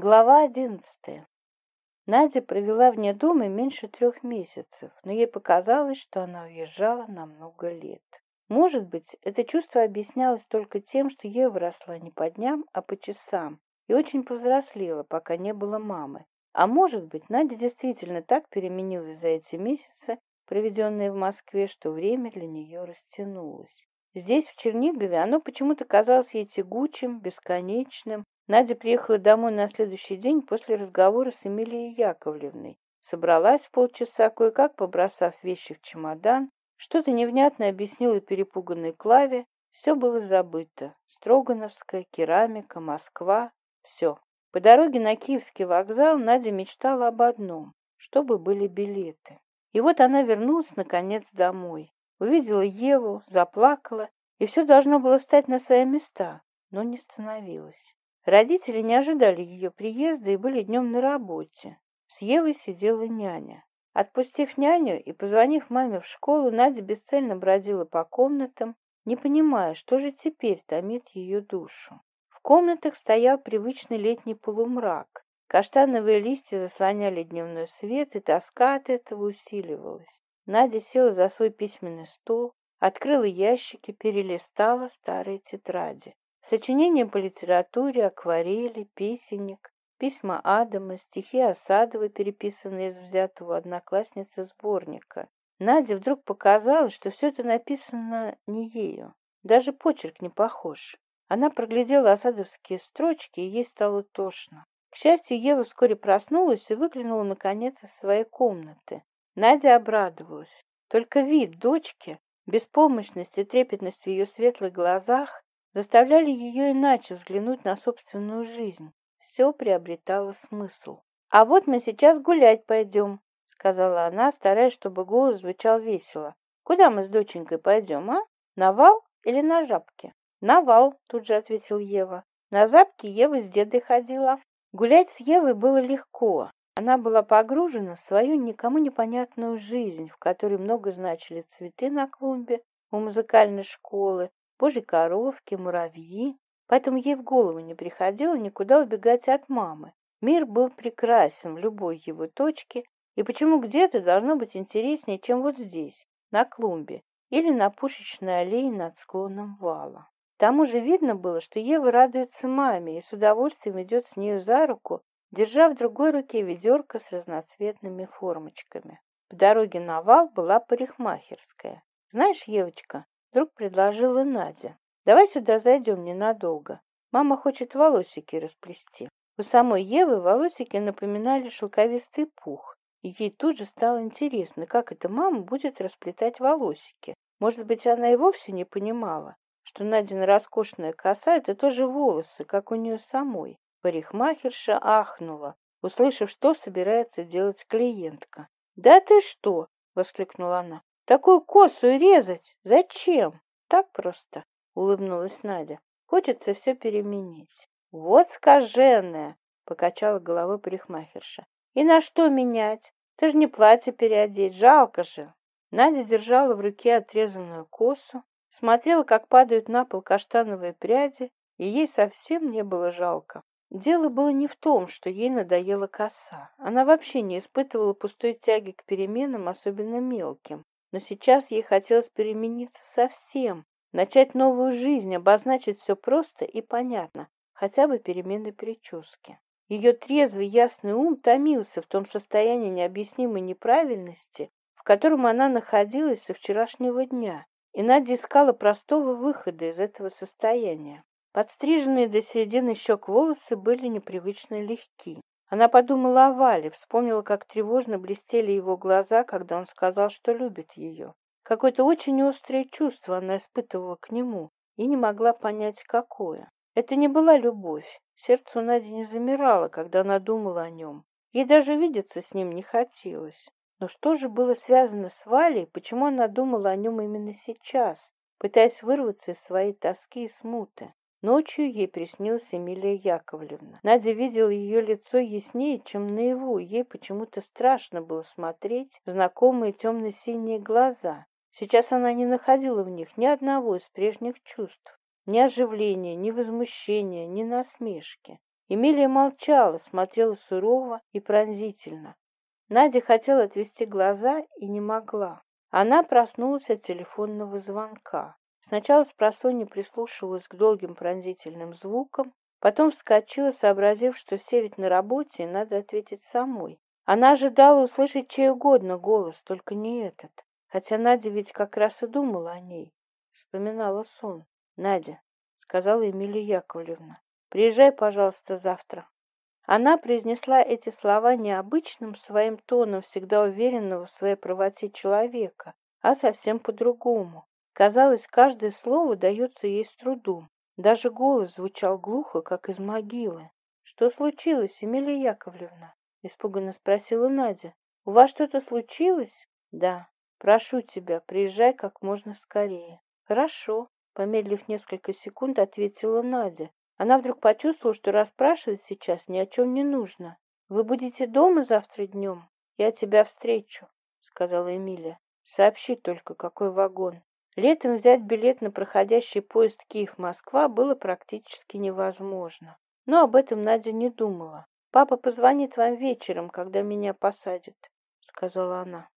Глава одиннадцатая. Надя провела вне дома меньше трех месяцев, но ей показалось, что она уезжала на много лет. Может быть, это чувство объяснялось только тем, что ей росла не по дням, а по часам, и очень повзрослела, пока не было мамы. А может быть, Надя действительно так переменилась за эти месяцы, проведенные в Москве, что время для нее растянулось. Здесь, в Чернигове, оно почему-то казалось ей тягучим, бесконечным, Надя приехала домой на следующий день после разговора с Эмилией Яковлевной. Собралась полчаса, кое-как побросав вещи в чемодан, что-то невнятно объяснила перепуганной Клаве. Все было забыто. Строгановская, керамика, Москва. Все. По дороге на Киевский вокзал Надя мечтала об одном, чтобы были билеты. И вот она вернулась, наконец, домой. Увидела Еву, заплакала, и все должно было встать на свои места, но не становилось. Родители не ожидали ее приезда и были днем на работе. С Евой сидела няня. Отпустив няню и позвонив маме в школу, Надя бесцельно бродила по комнатам, не понимая, что же теперь томит ее душу. В комнатах стоял привычный летний полумрак. Каштановые листья заслоняли дневной свет, и тоска от этого усиливалась. Надя села за свой письменный стол, открыла ящики, перелистала старые тетради. Сочинения по литературе, акварели, песенник, письма Адама, стихи Осадовой, переписанные из взятого одноклассницы сборника. Наде вдруг показалось, что все это написано не ею. Даже почерк не похож. Она проглядела осадовские строчки, и ей стало тошно. К счастью, Ева вскоре проснулась и выглянула, наконец, из своей комнаты. Надя обрадовалась. Только вид дочки, беспомощность и трепетность в ее светлых глазах заставляли ее иначе взглянуть на собственную жизнь. Все приобретало смысл. «А вот мы сейчас гулять пойдем», — сказала она, стараясь, чтобы голос звучал весело. «Куда мы с доченькой пойдем, а? На вал или на жабки? «На вал», — тут же ответил Ева. На запке Ева с дедой ходила. Гулять с Евой было легко. Она была погружена в свою никому непонятную жизнь, в которой много значили цветы на клумбе у музыкальной школы, Божий коровки, муравьи. Поэтому ей в голову не приходило никуда убегать от мамы. Мир был прекрасен в любой его точке, и почему где-то должно быть интереснее, чем вот здесь, на клумбе или на пушечной аллее над склоном вала. Там уже видно было, что Ева радуется маме и с удовольствием идет с нею за руку, держа в другой руке ведерко с разноцветными формочками. По дороге на вал была парикмахерская. «Знаешь, Евочка, Вдруг предложила Надя. «Давай сюда зайдем ненадолго». Мама хочет волосики расплести. У самой Евы волосики напоминали шелковистый пух. И ей тут же стало интересно, как эта мама будет расплетать волосики. Может быть, она и вовсе не понимала, что Надина роскошная коса — это тоже волосы, как у нее самой. Парикмахерша ахнула, услышав, что собирается делать клиентка. «Да ты что!» — воскликнула она. Такую косу резать? Зачем? Так просто, улыбнулась Надя. Хочется все переменить. Вот скаженная, покачала головой парикмахерша. И на что менять? Ты же не платье переодеть, жалко же. Надя держала в руке отрезанную косу, смотрела, как падают на пол каштановые пряди, и ей совсем не было жалко. Дело было не в том, что ей надоела коса. Она вообще не испытывала пустой тяги к переменам, особенно мелким. Но сейчас ей хотелось перемениться совсем, начать новую жизнь, а обозначить все просто и понятно, хотя бы перемены прически. Ее трезвый ясный ум томился в том состоянии необъяснимой неправильности, в котором она находилась со вчерашнего дня, и Надя искала простого выхода из этого состояния. Подстриженные до середины щек волосы были непривычно легки. Она подумала о Вале, вспомнила, как тревожно блестели его глаза, когда он сказал, что любит ее. Какое-то очень острое чувство она испытывала к нему и не могла понять, какое. Это не была любовь. Сердце у Нади не замирало, когда она думала о нем. Ей даже видеться с ним не хотелось. Но что же было связано с Валей, почему она думала о нем именно сейчас, пытаясь вырваться из своей тоски и смуты? Ночью ей приснилась Эмилия Яковлевна. Надя видела ее лицо яснее, чем наяву. Ей почему-то страшно было смотреть в знакомые темно-синие глаза. Сейчас она не находила в них ни одного из прежних чувств. Ни оживления, ни возмущения, ни насмешки. Эмилия молчала, смотрела сурово и пронзительно. Надя хотела отвести глаза и не могла. Она проснулась от телефонного звонка. Сначала с просонья прислушивалась к долгим пронзительным звукам, потом вскочила, сообразив, что все ведь на работе, и надо ответить самой. Она ожидала услышать чей угодно голос, только не этот. Хотя Надя ведь как раз и думала о ней. Вспоминала сон. «Надя», — сказала Эмилия Яковлевна, — «приезжай, пожалуйста, завтра». Она произнесла эти слова необычным своим тоном, всегда уверенного в своей правоте человека, а совсем по-другому. Казалось, каждое слово дается ей с трудом. Даже голос звучал глухо, как из могилы. «Что случилось, Эмилия Яковлевна?» — испуганно спросила Надя. «У вас что-то случилось?» «Да. Прошу тебя, приезжай как можно скорее». «Хорошо», — помедлив несколько секунд, ответила Надя. Она вдруг почувствовала, что расспрашивать сейчас ни о чем не нужно. «Вы будете дома завтра днем? Я тебя встречу», — сказала Эмилия. «Сообщи только, какой вагон». Летом взять билет на проходящий поезд Киев-Москва было практически невозможно. Но об этом Надя не думала. «Папа позвонит вам вечером, когда меня посадят», — сказала она.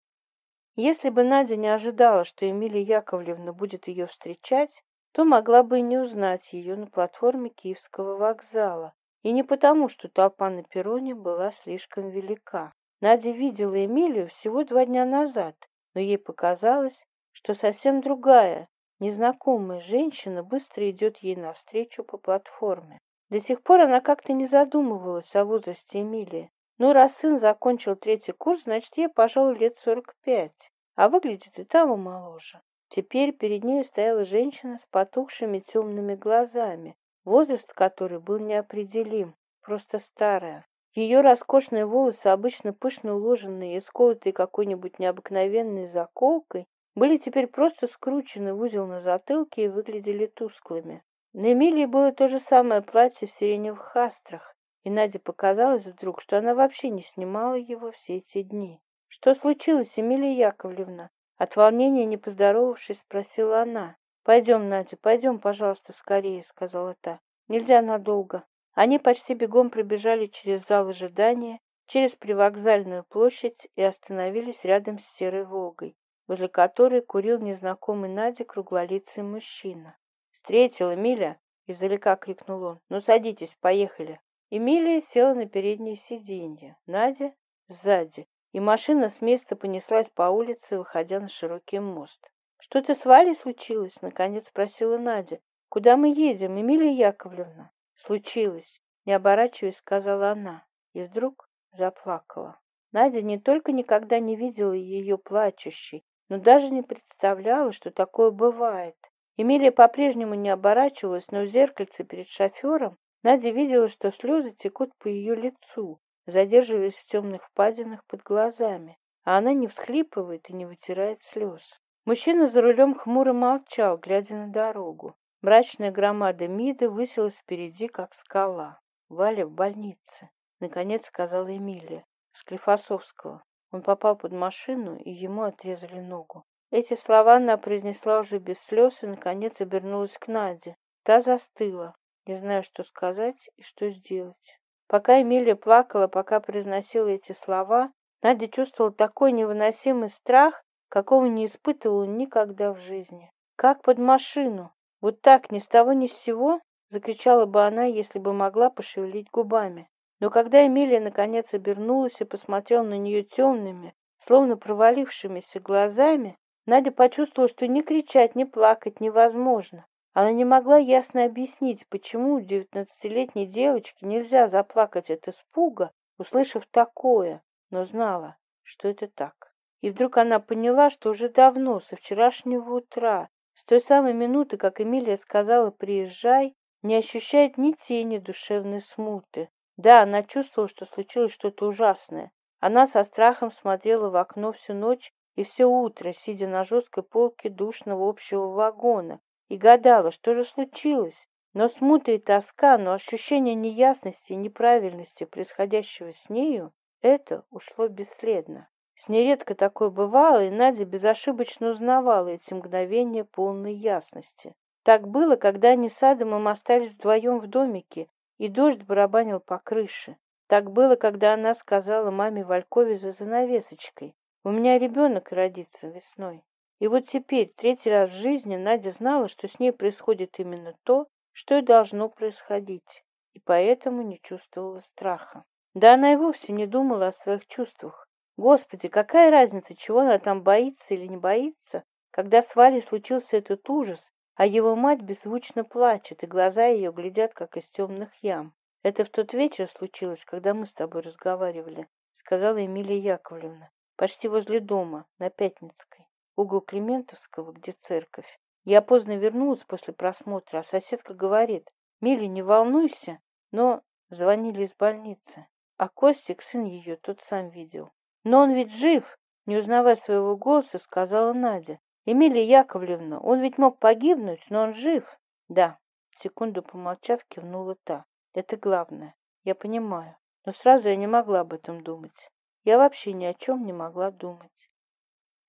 Если бы Надя не ожидала, что Эмилия Яковлевна будет ее встречать, то могла бы и не узнать ее на платформе Киевского вокзала. И не потому, что толпа на перроне была слишком велика. Надя видела Эмилию всего два дня назад, но ей показалось, что совсем другая, незнакомая женщина быстро идет ей навстречу по платформе. До сих пор она как-то не задумывалась о возрасте Эмилии. Но ну, раз сын закончил третий курс, значит, ей, пожалуй, лет сорок пять, а выглядит и там и моложе. Теперь перед ней стояла женщина с потухшими темными глазами, возраст которой был неопределим, просто старая. Ее роскошные волосы, обычно пышно уложенные и сколотые какой-нибудь необыкновенной заколкой, были теперь просто скручены в узел на затылке и выглядели тусклыми. На Эмилии было то же самое платье в сиреневых хастрах, и Наде показалось вдруг, что она вообще не снимала его все эти дни. «Что случилось, Эмилия Яковлевна?» От волнения, не поздоровавшись, спросила она. «Пойдем, Надя, пойдем, пожалуйста, скорее», — сказала та. «Нельзя надолго». Они почти бегом пробежали через зал ожидания, через привокзальную площадь и остановились рядом с Серой Волгой возле которой курил незнакомый Наде круглолицый мужчина. «Встретил Эмиля!» — издалека крикнул он. «Ну, садитесь, поехали!» Эмилия села на переднее сиденье, Надя — сзади, и машина с места понеслась по улице, выходя на широкий мост. «Что-то с Валей случилось?» — наконец спросила Надя. «Куда мы едем, Эмилия Яковлевна?» «Случилось», — не оборачиваясь, сказала она, и вдруг заплакала. Надя не только никогда не видела ее плачущей, но даже не представляла, что такое бывает. Эмилия по-прежнему не оборачивалась, но в зеркальце перед шофером Надя видела, что слезы текут по ее лицу, задерживаясь в темных впадинах под глазами, а она не всхлипывает и не вытирает слез. Мужчина за рулем хмуро молчал, глядя на дорогу. Мрачная громада МИДа высилась впереди, как скала. «Валя в больнице», — наконец сказала Эмилия, Склифосовского. Он попал под машину, и ему отрезали ногу. Эти слова она произнесла уже без слез и, наконец, обернулась к Наде. Та застыла, не зная, что сказать и что сделать. Пока Эмилия плакала, пока произносила эти слова, Надя чувствовала такой невыносимый страх, какого не испытывала никогда в жизни. «Как под машину? Вот так, ни с того ни с сего?» — закричала бы она, если бы могла пошевелить губами но когда Эмилия наконец обернулась и посмотрела на нее темными, словно провалившимися глазами, Надя почувствовала, что ни кричать, ни плакать невозможно. Она не могла ясно объяснить, почему девятнадцатилетней девочке нельзя заплакать от испуга, услышав такое, но знала, что это так. И вдруг она поняла, что уже давно, со вчерашнего утра, с той самой минуты, как Эмилия сказала «приезжай», не ощущает ни тени душевной смуты, да, она чувствовала, что случилось что-то ужасное. Она со страхом смотрела в окно всю ночь и все утро, сидя на жесткой полке душного общего вагона, и гадала, что же случилось. Но смута и тоска, но ощущение неясности и неправильности происходящего с нею, это ушло бесследно. С ней редко такое бывало, и Надя безошибочно узнавала эти мгновения полной ясности. Так было, когда они с Адамом остались вдвоем в домике, и дождь барабанил по крыше. Так было, когда она сказала маме Вальковиза за занавесочкой: «У меня ребенок родится весной». И вот теперь, третий раз в жизни, Надя знала, что с ней происходит именно то, что и должно происходить, и поэтому не чувствовала страха. Да она и вовсе не думала о своих чувствах. Господи, какая разница, чего она там боится или не боится, когда с Валей случился этот ужас, а его мать беззвучно плачет, и глаза ее глядят, как из темных ям. Это в тот вечер случилось, когда мы с тобой разговаривали, сказала Эмилия Яковлевна, почти возле дома, на Пятницкой, угол Климентовского, где церковь. Я поздно вернулась после просмотра, а соседка говорит, «Мили, не волнуйся», но звонили из больницы. А Костик, сын ее, тот сам видел. «Но он ведь жив!» Не узнавая своего голоса, сказала Надя эмилия яковлевна он ведь мог погибнуть но он жив да секунду помолчав кивнула та это главное я понимаю но сразу я не могла об этом думать я вообще ни о чем не могла думать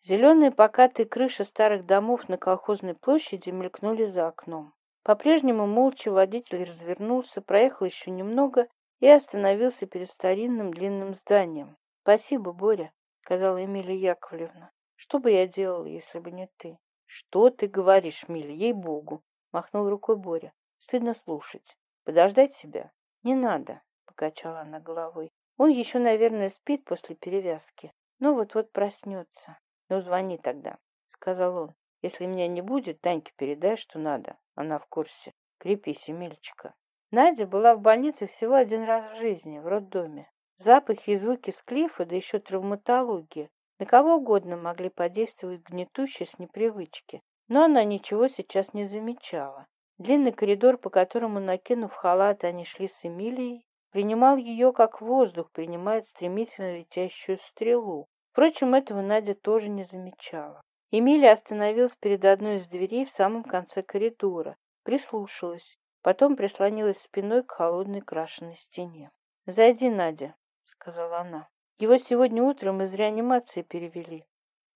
Зеленые покатые крыши старых домов на колхозной площади мелькнули за окном. По-прежнему молча водитель развернулся, проехал еще немного и остановился перед старинным длинным зданием. «Спасибо, Боря», — сказала Эмилия Яковлевна что бы я делал если бы не ты? Что ты говоришь миль ей богу махнул рукой боря. Стыдно слушать. Подождать тебя не надо покачала она головой. Он еще наверное спит после перевязки. Ну вот вот проснется. Ну звони тогда сказал он. Если меня не будет таньке передай что надо. Она в курсе. Крепись эмильчика. Надя была в больнице всего один раз в жизни в роддоме. Запахи и звуки склифа да еще травматология. На кого угодно могли подействовать гнетущие непривычки, но она ничего сейчас не замечала. Длинный коридор, по которому, накинув халат, они шли с Эмилией, принимал ее, как воздух принимает стремительно летящую стрелу. Впрочем, этого Надя тоже не замечала. Эмилия остановилась перед одной из дверей в самом конце коридора, прислушалась, потом прислонилась спиной к холодной крашенной стене. «Зайди, Надя», — сказала она. Его сегодня утром из реанимации перевели.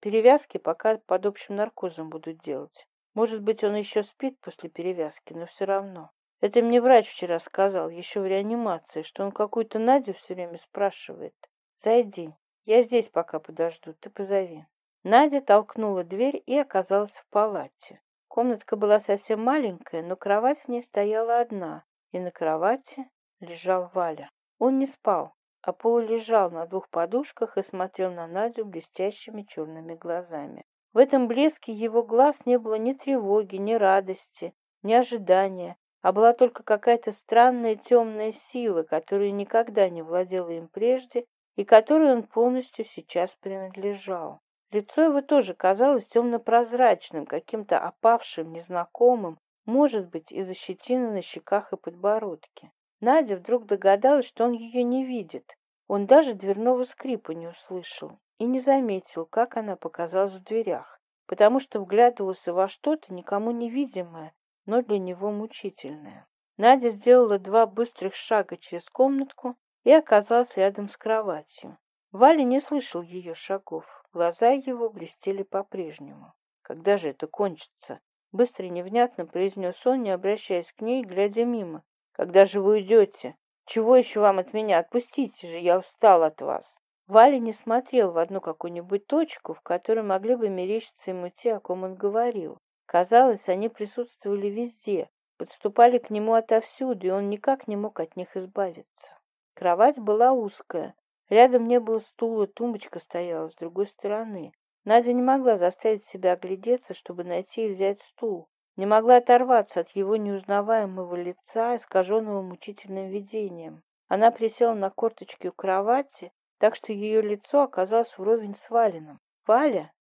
Перевязки пока под общим наркозом будут делать. Может быть, он еще спит после перевязки, но все равно. Это мне врач вчера сказал, еще в реанимации, что он какую-то Надю все время спрашивает. «Зайди, я здесь пока подожду, ты позови». Надя толкнула дверь и оказалась в палате. Комнатка была совсем маленькая, но кровать в ней стояла одна, и на кровати лежал Валя. Он не спал, Аполло лежал на двух подушках и смотрел на Надю блестящими черными глазами. В этом блеске его глаз не было ни тревоги, ни радости, ни ожидания, а была только какая-то странная темная сила, которая никогда не владела им прежде и которой он полностью сейчас принадлежал. Лицо его тоже казалось темно-прозрачным, каким-то опавшим, незнакомым, может быть, из-за на щеках и подбородке. Надя вдруг догадалась, что он ее не видит. Он даже дверного скрипа не услышал и не заметил, как она показалась в дверях, потому что вглядывался во что-то никому невидимое, но для него мучительное. Надя сделала два быстрых шага через комнатку и оказалась рядом с кроватью. Валя не слышал ее шагов, глаза его блестели по-прежнему. «Когда же это кончится?» Быстро и невнятно произнес он, не обращаясь к ней, глядя мимо, когда же вы уйдете? Чего еще вам от меня? Отпустите же, я устал от вас». Валя не смотрел в одну какую-нибудь точку, в которой могли бы мерещиться ему те, о ком он говорил. Казалось, они присутствовали везде, подступали к нему отовсюду, и он никак не мог от них избавиться. Кровать была узкая, рядом не было стула, тумбочка стояла с другой стороны. Надя не могла заставить себя оглядеться, чтобы найти и взять стул. Не могла оторваться от его неузнаваемого лица, искаженного мучительным видением. Она присела на корточки у кровати, так что ее лицо оказалось вровень с Валином. «Валя,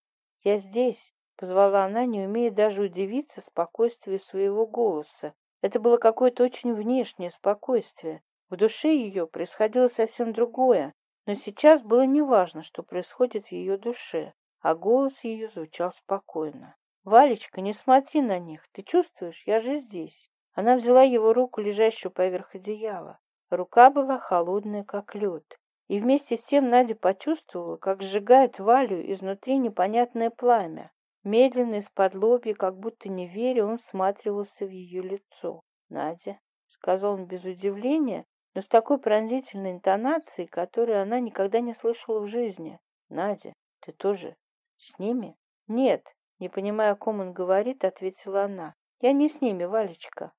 я здесь!» — позвала она, не умея даже удивиться спокойствию своего голоса. Это было какое-то очень внешнее спокойствие. В душе ее происходило совсем другое, но сейчас было неважно, что происходит в ее душе, а голос ее звучал спокойно. Валечка, не смотри на них. Ты чувствуешь, я же здесь. Она взяла его руку, лежащую поверх одеяла. Рука была холодная, как лед. И вместе с тем Надя почувствовала, как сжигает Валю изнутри непонятное пламя. Медленно из-под лобья, как будто не веря, он всматривался в ее лицо. «Надя», — сказал он без удивления, но с такой пронзительной интонацией, которую она никогда не слышала в жизни. «Надя, ты тоже с ними?» «Нет, не понимая, о ком он говорит, ответила она. «Я не с ними, Валечка.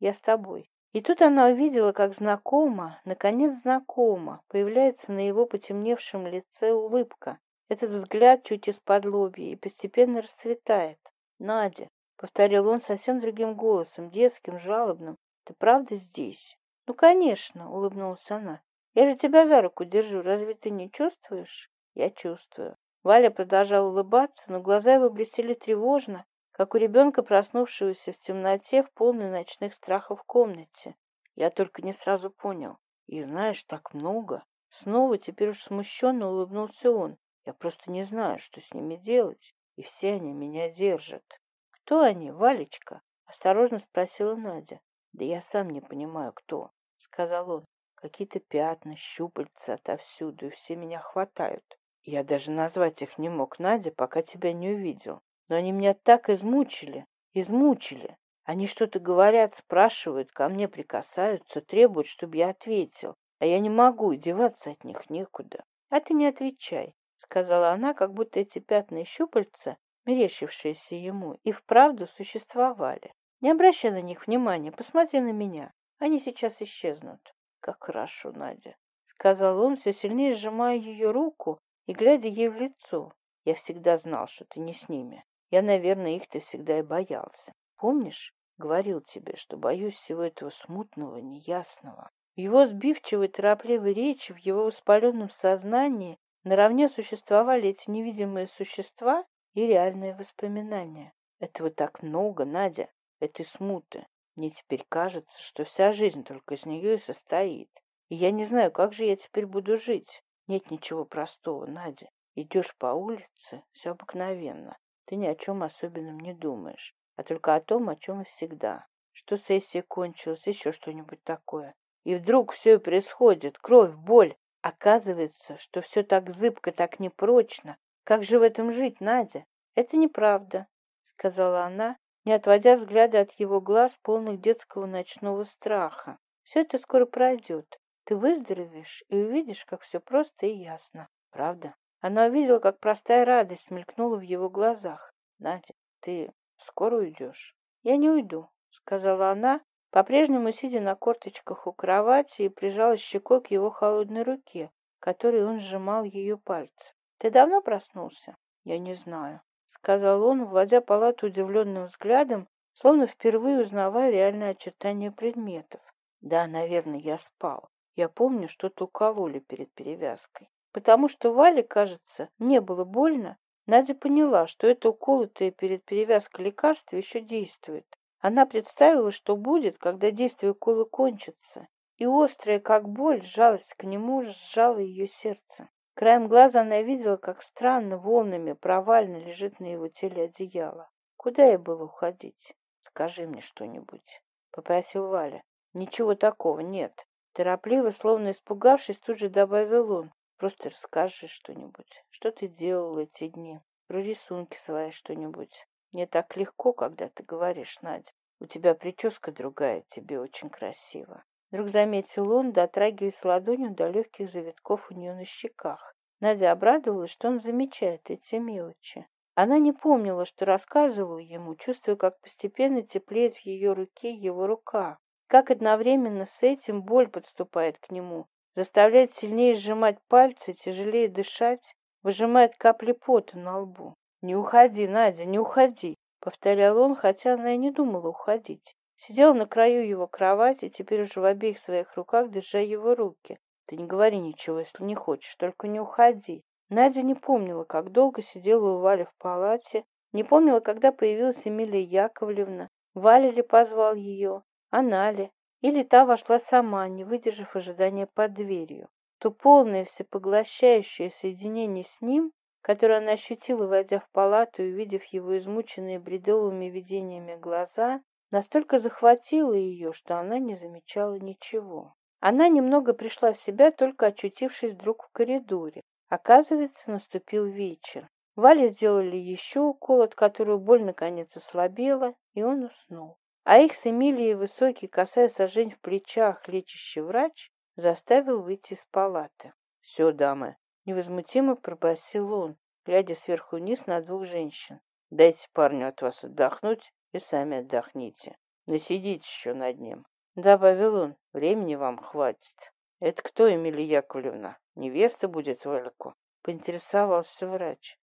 Я с тобой». И тут она увидела, как знакомо, наконец знакомо, появляется на его потемневшем лице улыбка. Этот взгляд чуть из-под лобья и постепенно расцветает. «Надя», — повторил он совсем другим голосом, детским, жалобным, — «ты правда здесь?» «Ну, конечно», — улыбнулась она. «Я же тебя за руку держу, разве ты не чувствуешь?» «Я чувствую». Валя продолжала улыбаться, но глаза его блестели тревожно, как у ребенка, проснувшегося в темноте в полной ночных страхов комнате. Я только не сразу понял. И знаешь, так много. Снова теперь уж смущенно улыбнулся он. Я просто не знаю, что с ними делать, и все они меня держат. Кто они, Валечка? Осторожно спросила Надя. Да я сам не понимаю, кто, сказал он. Какие-то пятна, щупальца отовсюду, и все меня хватают. Я даже назвать их не мог, Надя, пока тебя не увидел. Но они меня так измучили, измучили. Они что-то говорят, спрашивают, ко мне прикасаются, требуют, чтобы я ответил. А я не могу, деваться от них некуда. А ты не отвечай, сказала она, как будто эти пятна и щупальца, мерещившиеся ему, и вправду существовали. Не обращай на них внимания, посмотри на меня. Они сейчас исчезнут. Как хорошо, Надя, сказал он, все сильнее сжимая ее руку, и глядя ей в лицо, я всегда знал, что ты не с ними. Я, наверное, их-то всегда и боялся. Помнишь, говорил тебе, что боюсь всего этого смутного, неясного. В его сбивчивой, торопливой речи, в его воспаленном сознании наравне существовали эти невидимые существа и реальные воспоминания. Этого так много, Надя, этой смуты. Мне теперь кажется, что вся жизнь только из нее и состоит. И я не знаю, как же я теперь буду жить. Нет ничего простого, Надя. Идешь по улице, все обыкновенно. Ты ни о чем особенном не думаешь, а только о том, о чем и всегда. Что сессия кончилась, еще что-нибудь такое. И вдруг все и происходит, кровь, боль. Оказывается, что все так зыбко, так непрочно. Как же в этом жить, Надя? Это неправда, сказала она, не отводя взгляда от его глаз, полных детского ночного страха. Все это скоро пройдет. Ты выздоровеешь и увидишь, как все просто и ясно. Правда? Она увидела, как простая радость мелькнула в его глазах. Надя, ты скоро уйдешь. Я не уйду, сказала она, по-прежнему сидя на корточках у кровати и прижалась щекой к его холодной руке, которой он сжимал ее пальцы. Ты давно проснулся? Я не знаю, сказал он, вводя палату удивленным взглядом, словно впервые узнавая реальное очертание предметов. Да, наверное, я спал. Я помню, что-то укололи перед перевязкой. Потому что Вале, кажется, не было больно, Надя поняла, что это уколотое перед перевязкой лекарство еще действует. Она представила, что будет, когда действие укола кончится, и острая, как боль, жалость к нему сжала ее сердце. Краем глаза она видела, как странно волнами провально лежит на его теле одеяло. Куда я было уходить? Скажи мне что-нибудь, — попросил Валя. Ничего такого нет. Торопливо, словно испугавшись, тут же добавил он. «Просто расскажи что-нибудь. Что ты делал эти дни? Про рисунки свои что-нибудь. Мне так легко, когда ты говоришь, Надя. У тебя прическа другая, тебе очень красиво». Вдруг заметил он, дотрагиваясь ладонью до легких завитков у нее на щеках. Надя обрадовалась, что он замечает эти мелочи. Она не помнила, что рассказывала ему, чувствуя, как постепенно теплеет в ее руке его рука как одновременно с этим боль подступает к нему, заставляет сильнее сжимать пальцы, тяжелее дышать, выжимает капли пота на лбу. «Не уходи, Надя, не уходи!» — повторял он, хотя она и не думала уходить. Сидел на краю его кровати, теперь уже в обеих своих руках, держа его руки. «Ты не говори ничего, если не хочешь, только не уходи!» Надя не помнила, как долго сидела у Вали в палате, не помнила, когда появилась Эмилия Яковлевна, Валя ли позвал ее. Анали или та вошла сама, не выдержав ожидания под дверью, то полное всепоглощающее соединение с ним, которое она ощутила, войдя в палату и увидев его измученные бредовыми видениями глаза, настолько захватило ее, что она не замечала ничего. Она немного пришла в себя, только очутившись вдруг в коридоре. Оказывается, наступил вечер. Вале сделали еще укол, от которого боль наконец ослабела, и он уснул а их смелые высокие косая сажень в плечах, лечащий врач, заставил выйти из палаты. «Все, дамы!» — невозмутимо пробасил он, глядя сверху вниз на двух женщин. «Дайте парню от вас отдохнуть и сами отдохните. Насидите еще над ним!» — добавил он. «Времени вам хватит!» «Это кто, Эмилия Яковлевна? Невеста будет Вальку?» — поинтересовался врач.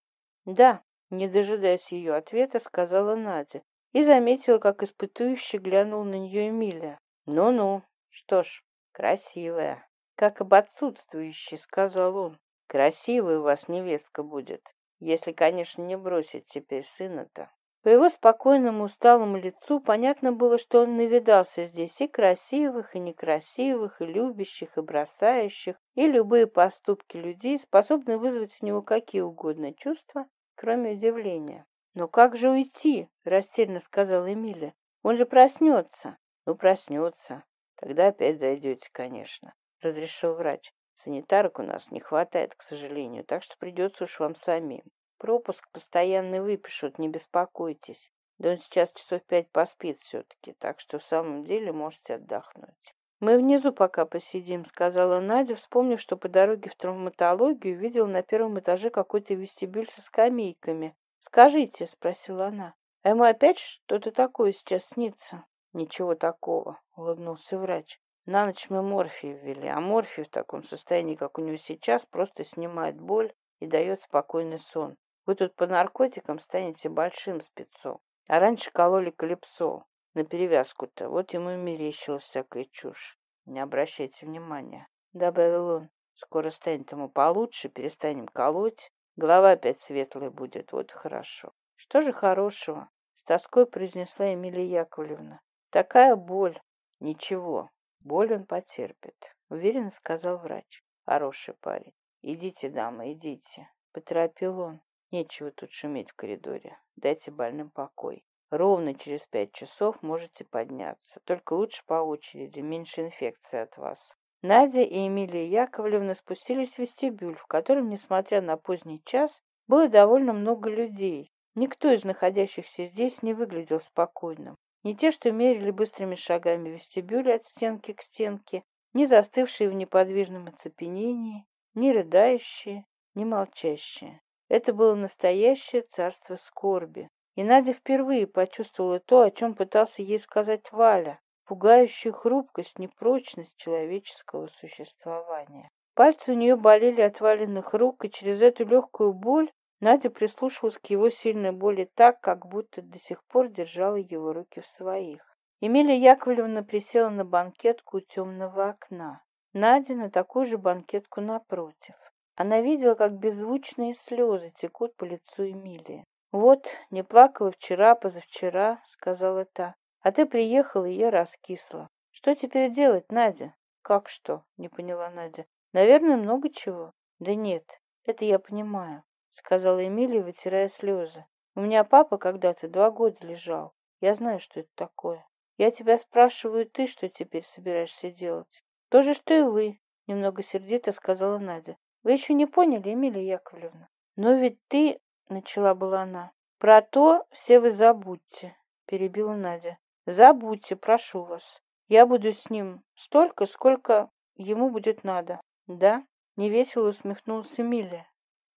«Да», — не дожидаясь ее ответа, сказала Надя и заметил, как испытующе глянул на нее Эмилия. «Ну-ну, что ж, красивая, как об отсутствующей», — сказал он. «Красивая у вас невестка будет, если, конечно, не бросит теперь сына-то». По его спокойному усталому лицу понятно было, что он навидался здесь и красивых, и некрасивых, и любящих, и бросающих, и любые поступки людей способны вызвать у него какие угодно чувства, кроме удивления. Но как же уйти? Растерянно сказал Эмилия. Он же проснется. Ну, проснется. Тогда опять зайдете, конечно, разрешил врач. Санитарок у нас не хватает, к сожалению, так что придется уж вам самим. Пропуск постоянно выпишут, не беспокойтесь. Да он сейчас часов пять поспит все-таки, так что в самом деле можете отдохнуть. «Мы внизу пока посидим», — сказала Надя, вспомнив, что по дороге в травматологию видел на первом этаже какой-то вестибюль со скамейками, скажите спросила она эмма опять что то такое сейчас снится ничего такого улыбнулся врач на ночь мы морфий ввели а морфий в таком состоянии как у него сейчас просто снимает боль и дает спокойный сон вы тут по наркотикам станете большим спецом а раньше кололи калипсо на перевязку-то. Вот ему и мерещилась всякая чушь. Не обращайте внимания, — добавил он. Скоро станет ему получше, перестанем колоть, Глава опять светлая будет, вот хорошо. Что же хорошего? С тоской произнесла Эмилия Яковлевна. Такая боль. Ничего, боль он потерпит, уверенно сказал врач. Хороший парень. Идите, дама, идите. Поторопил он. Нечего тут шуметь в коридоре. Дайте больным покой. Ровно через пять часов можете подняться. Только лучше по очереди, меньше инфекции от вас. Надя и Эмилия Яковлевна спустились в вестибюль, в котором, несмотря на поздний час, было довольно много людей. Никто из находящихся здесь не выглядел спокойным. Не те, что мерили быстрыми шагами вестибюля от стенки к стенке, не застывшие в неподвижном оцепенении, не рыдающие, не молчащие. Это было настоящее царство скорби. И Надя впервые почувствовала то, о чем пытался ей сказать Валя пугающих хрупкость, непрочность человеческого существования. Пальцы у нее болели от валенных рук, и через эту легкую боль Надя прислушивалась к его сильной боли так, как будто до сих пор держала его руки в своих. Эмилия Яковлевна присела на банкетку у темного окна. Надя на такую же банкетку напротив. Она видела, как беззвучные слезы текут по лицу Эмилии. «Вот, не плакала вчера, позавчера», — сказала та а ты приехала и я раскисла. Что теперь делать, Надя? Как что? Не поняла Надя. Наверное, много чего. Да нет, это я понимаю, сказала Эмилия, вытирая слезы. У меня папа когда-то два года лежал. Я знаю, что это такое. Я тебя спрашиваю, ты что теперь собираешься делать? То же, что и вы, немного сердито сказала Надя. Вы еще не поняли, Эмилия Яковлевна. Но ведь ты, начала была она. Про то все вы забудьте, перебила Надя забудьте прошу вас я буду с ним столько сколько ему будет надо да невесело усмехнулся Эмилия.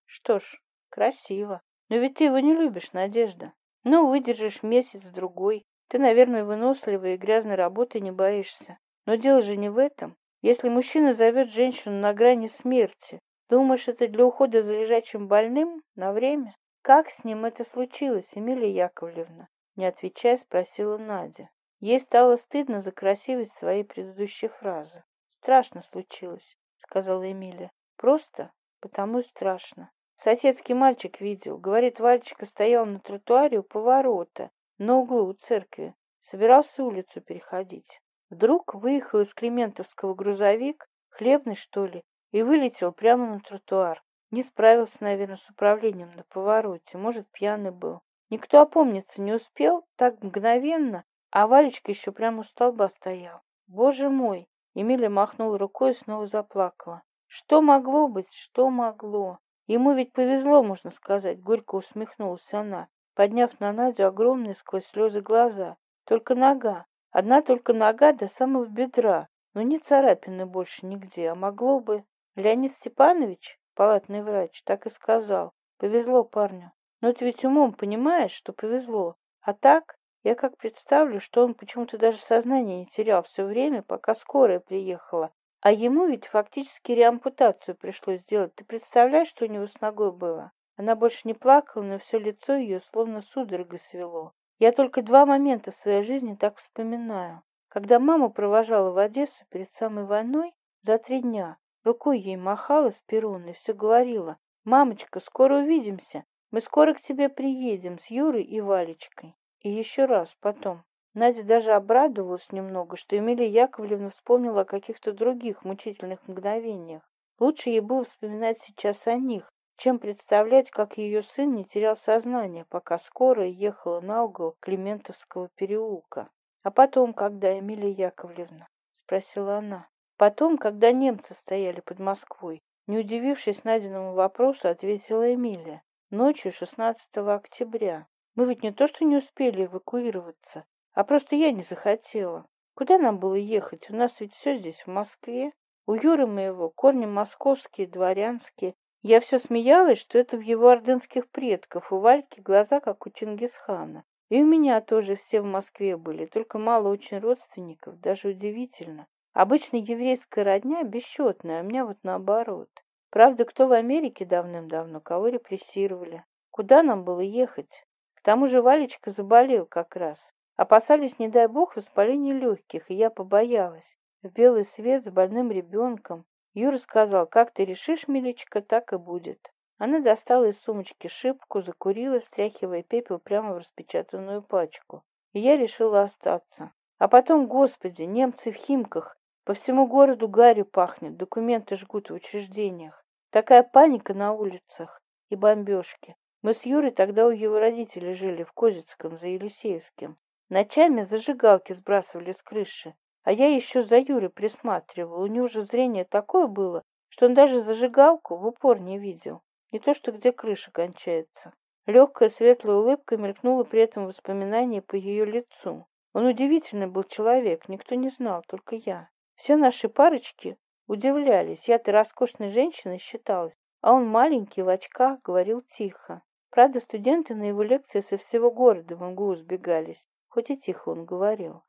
что ж красиво но ведь ты его не любишь надежда ну выдержишь месяц другой ты наверное выносливой и грязной работы не боишься но дело же не в этом если мужчина зовет женщину на грани смерти думаешь это для ухода за лежачим больным на время как с ним это случилось эмилия яковлевна не отвечая спросила Надя. Ей стало стыдно за красивость своей предыдущей фразы. «Страшно случилось», — сказала Эмилия. «Просто потому и страшно. Соседский мальчик видел. Говорит, мальчика стоял на тротуаре у поворота, на углу у церкви. Собирался улицу переходить. Вдруг выехал из Климентовского грузовик, хлебный, что ли, и вылетел прямо на тротуар. Не справился, наверное, с управлением на повороте. Может, пьяный был. Никто опомниться не успел, так мгновенно, а Валечка еще прямо у столба стоял. «Боже мой!» Емеля махнул рукой и снова заплакала. «Что могло быть? Что могло? Ему ведь повезло, можно сказать», — горько усмехнулась она, подняв на Надю огромные сквозь слезы глаза. «Только нога. Одна только нога до самого бедра. Ну, Но не царапины больше нигде, а могло бы...» Леонид Степанович, палатный врач, так и сказал. «Повезло парню но ты ведь умом понимаешь что повезло. А так я как представлю что он почему то даже сознание не терял все время пока скорая приехала. А ему ведь фактически реампутацию пришлось сделать. Ты представляешь что у него с ногой было? Она больше не плакала но все лицо ее словно судорогой свело. Я только два момента в своей жизни так вспоминаю. Когда маму провожала в одессу перед самой войной за три дня рукой ей махала с и все говорила мамочка скоро увидимся! Мы скоро к тебе приедем с Юрой и Валечкой. И еще раз, потом». Надя даже обрадовалась немного, что Эмилия Яковлевна вспомнила о каких-то других мучительных мгновениях. Лучше ей было вспоминать сейчас о них, чем представлять, как ее сын не терял сознание, пока скорая ехала на угол Климентовского переулка. «А потом, когда, Эмилия Яковлевна?» — спросила она. «Потом, когда немцы стояли под Москвой». Не удивившись Надиному вопросу, ответила Эмилия. Ночью 16 октября. Мы ведь не то что не успели эвакуироваться, а просто я не захотела. Куда нам было ехать? У нас ведь все здесь, в Москве. У Юры моего корни московские, дворянские. Я все смеялась, что это в его ордынских предков. У Вальки глаза, как у Чингисхана. И у меня тоже все в Москве были, только мало очень родственников, даже удивительно. Обычно еврейская родня бесчетная, а у меня вот наоборот. Правда, кто в Америке давным-давно кого репрессировали. Куда нам было ехать? К тому же Валечка заболел как раз. Опасались, не дай бог, воспаления легких, и я побоялась. В белый свет с больным ребенком. Юра сказал, как ты решишь, милечка, так и будет. Она достала из сумочки шипку, закурила, стряхивая пепел прямо в распечатанную пачку. И я решила остаться. А потом, господи, немцы в Химках. По всему городу Гарю пахнет, документы жгут в учреждениях такая паника на улицах и бомбежки. Мы с Юрой тогда у его родителей жили в Козицком за Елисеевским. Ночами зажигалки сбрасывали с крыши, а я еще за Юрой присматривал. У него же зрение такое было, что он даже зажигалку в упор не видел. Не то, что где крыша кончается. Легкая светлая улыбка мелькнула при этом воспоминании по ее лицу. Он удивительный был человек, никто не знал, только я. Все наши парочки удивлялись и от роскошной женщины считалось, а он маленький, в очках, говорил тихо. Правда, студенты на его лекции со всего города в МГУ сбегались, хоть и тихо он говорил.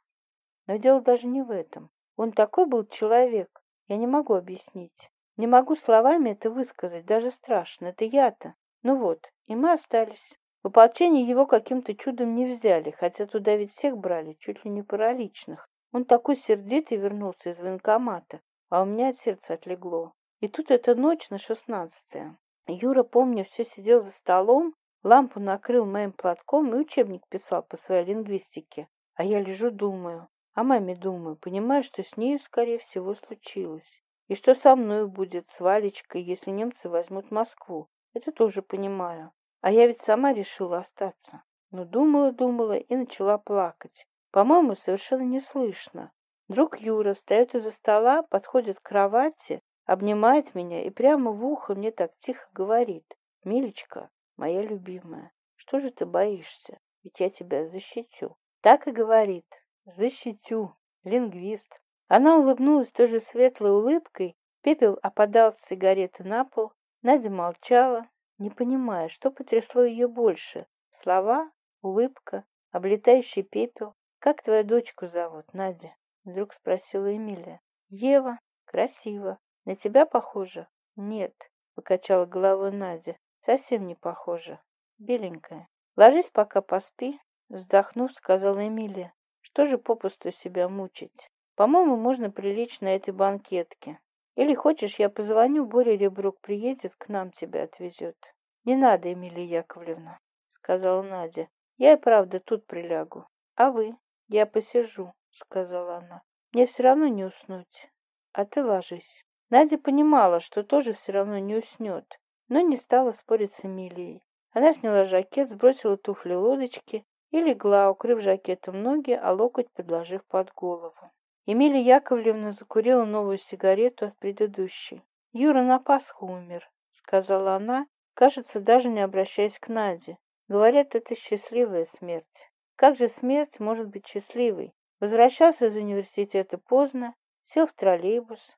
Но дело даже не в этом. Он такой был человек, я не могу объяснить. Не могу словами это высказать, даже страшно, это я-то. Ну вот, и мы остались. В ополчении его каким-то чудом не взяли, хотя туда ведь всех брали, чуть ли не параличных. Он такой сердитый вернулся из военкомата, а у меня от сердца отлегло. И тут эта ночь на шестнадцатое. Юра, помню, все сидел за столом, лампу накрыл моим платком и учебник писал по своей лингвистике. А я лежу, думаю, о маме думаю, понимаю, что с нею, скорее всего, случилось. И что со мной будет, с Валечкой, если немцы возьмут Москву. Это тоже понимаю. А я ведь сама решила остаться. Но думала-думала и начала плакать. По-моему, совершенно не слышно. Вдруг Юра встает из-за стола, подходит к кровати, обнимает меня и прямо в ухо мне так тихо говорит. «Милечка, моя любимая, что же ты боишься? Ведь я тебя защищу». Так и говорит. «Защитю». Лингвист. Она улыбнулась тоже светлой улыбкой, пепел опадал с сигареты на пол, Надя молчала, не понимая, что потрясло ее больше. Слова, улыбка, облетающий пепел. «Как твою дочку зовут, Надя?» Вдруг спросила Эмилия. «Ева, красиво. На тебя похоже?» «Нет», — покачала головой Надя. «Совсем не похоже. Беленькая. Ложись пока поспи», — вздохнув, сказала Эмилия. «Что же попусту себя мучить? По-моему, можно прилечь на этой банкетке. Или хочешь, я позвоню, Боря Ребрук приедет, к нам тебя отвезет». «Не надо, Эмилия Яковлевна», — сказала Надя. «Я и правда тут прилягу. А вы? Я посижу сказала она. Мне все равно не уснуть. А ты ложись. Надя понимала, что тоже все равно не уснет, но не стала спорить с Эмилией. Она сняла жакет, сбросила туфли лодочки и легла, укрыв жакетом ноги, а локоть предложив под голову. Эмилия Яковлевна закурила новую сигарету от предыдущей. «Юра на Пасху умер», — сказала она, кажется, даже не обращаясь к Наде. Говорят, это счастливая смерть. Как же смерть может быть счастливой, Возвращался из университета поздно, сел в троллейбус.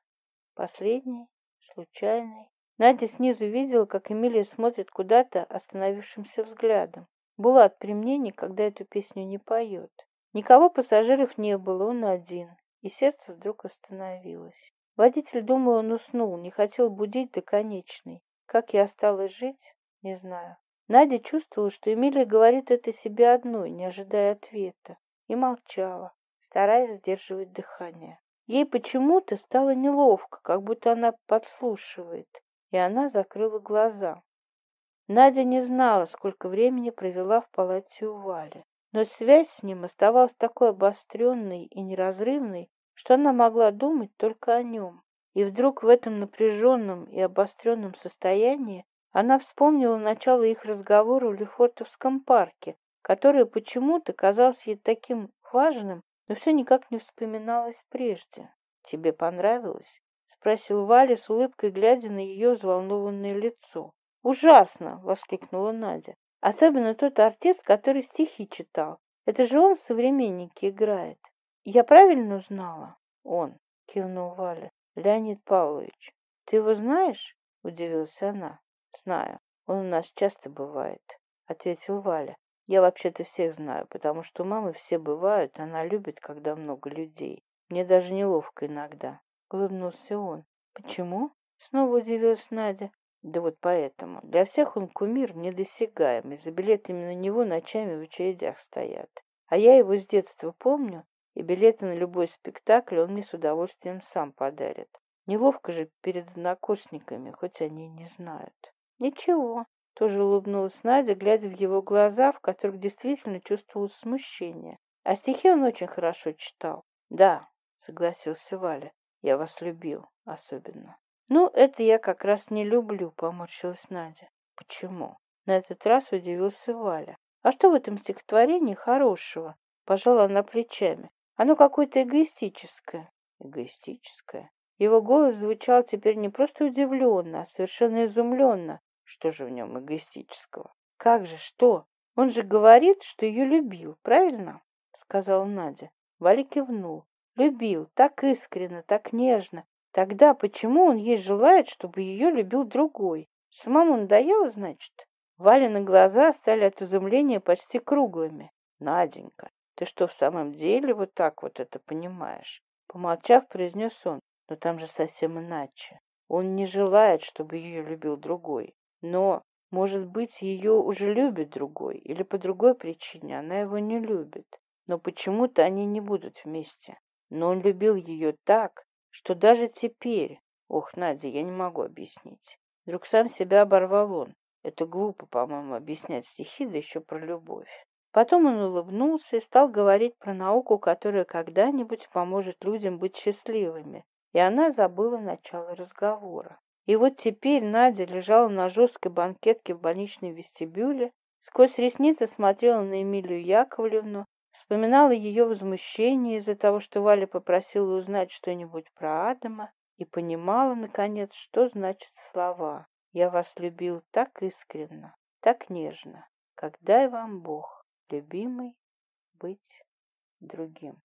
Последний, случайный. Надя снизу видела, как Эмилия смотрит куда-то остановившимся взглядом. Было от применения, когда эту песню не поет. Никого пассажиров не было, он один. И сердце вдруг остановилось. Водитель думал, он уснул, не хотел будить до конечной. Как я осталась жить, не знаю. Надя чувствовала, что Эмилия говорит это себе одной, не ожидая ответа, и молчала стараясь сдерживать дыхание. Ей почему-то стало неловко, как будто она подслушивает, и она закрыла глаза. Надя не знала, сколько времени провела в палате у Вали, но связь с ним оставалась такой обостренной и неразрывной, что она могла думать только о нем. И вдруг в этом напряженном и обостренном состоянии она вспомнила начало их разговора в Лефортовском парке, которое почему-то казалось ей таким важным но все никак не вспоминалось прежде. «Тебе понравилось?» — спросил Валя с улыбкой, глядя на ее взволнованное лицо. «Ужасно!» — воскликнула Надя. «Особенно тот артист, который стихи читал. Это же он в «Современнике» играет. Я правильно узнала?» «Он», — кивнул Валя. «Леонид Павлович, ты его знаешь?» — удивилась она. «Знаю. Он у нас часто бывает», — ответил Валя. Я вообще-то всех знаю, потому что мамы все бывают, она любит, когда много людей. Мне даже неловко иногда. Улыбнулся он. Почему? Снова удивилась Надя. Да вот поэтому. Для всех он кумир недосягаемый, за билетами на него ночами в очередях стоят. А я его с детства помню, и билеты на любой спектакль он мне с удовольствием сам подарит. Неловко же перед однокурсниками, хоть они и не знают. Ничего, тоже улыбнулась Надя, глядя в его глаза, в которых действительно чувствовалось смущение. А стихи он очень хорошо читал. «Да», — согласился Валя, — «я вас любил особенно». «Ну, это я как раз не люблю», — поморщилась Надя. «Почему?» — на этот раз удивился Валя. «А что в этом стихотворении хорошего?» — пожала она плечами. «Оно какое-то эгоистическое». «Эгоистическое?» Его голос звучал теперь не просто удивленно, а совершенно изумленно, что же в нем эгоистического? Как же, что? Он же говорит, что ее любил, правильно? Сказала Надя. Валя кивнул. Любил, так искренно, так нежно. Тогда почему он ей желает, чтобы ее любил другой? Самому надоело, значит? Валины глаза стали от изумления почти круглыми. «Наденька, ты что, в самом деле вот так вот это понимаешь?» Помолчав, произнес он. «Но там же совсем иначе. Он не желает, чтобы ее любил другой но может быть ее уже любит другой или по другой причине она его не любит. Но почему то они не будут вместе. Но он любил ее так что даже теперь ох надя я не могу объяснить. Вдруг сам себя оборвал он. Это глупо по моему объяснять стихи да еще про любовь. Потом он улыбнулся и стал говорить про науку которая когда нибудь поможет людям быть счастливыми. И она забыла начало разговора. И вот теперь Надя лежала на жесткой банкетке в больничной вестибюле, сквозь ресницы смотрела на Эмилию Яковлевну, вспоминала ее возмущение из-за того, что Валя попросила узнать что-нибудь про Адама, и понимала, наконец, что значат слова. «Я вас любил так искренно, так нежно, как дай вам Бог, любимый, быть другим».